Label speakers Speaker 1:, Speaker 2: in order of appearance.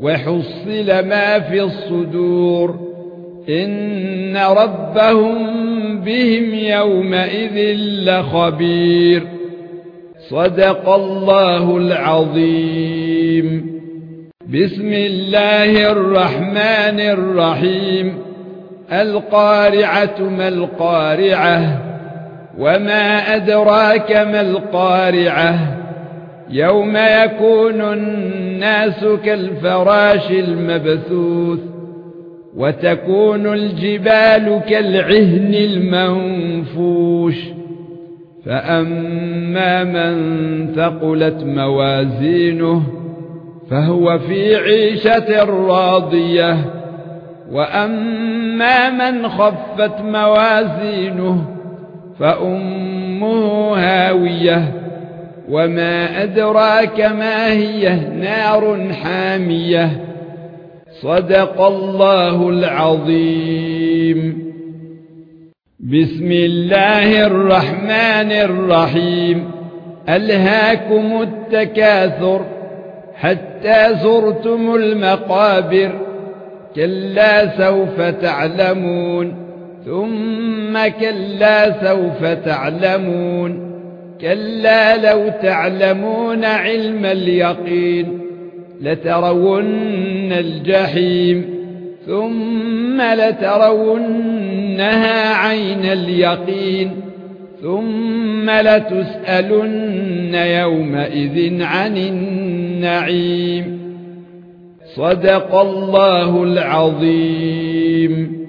Speaker 1: وحصل ما في الصدور. إن ربهم بهم يومئذ لخبير. صدق الله العظيم. بسم الله الرحمن الرحيم. القارعة ما القارعة؟ وما أدراك ما القارعة؟ يوم يكون الناس كالفراش المبثوث وتكون الجبال كالعهن المنفوش فأما من ثقلت موازينه فهو في عيشة راضية وأما من خفت موازينه فأمه هاوية وما ادراك ما هي نار حاميه صدق الله العظيم بسم الله الرحمن الرحيم الهاكم التكاثر حتى زرتم المقابر كلا سوف تعلمون ثم كلا سوف تعلمون كلا لو تعلمون علم اليقين لترون الجحيم ثم لترونها عين اليقين ثم لتسألن يومئذ عن النعيم. صدق الله العظيم.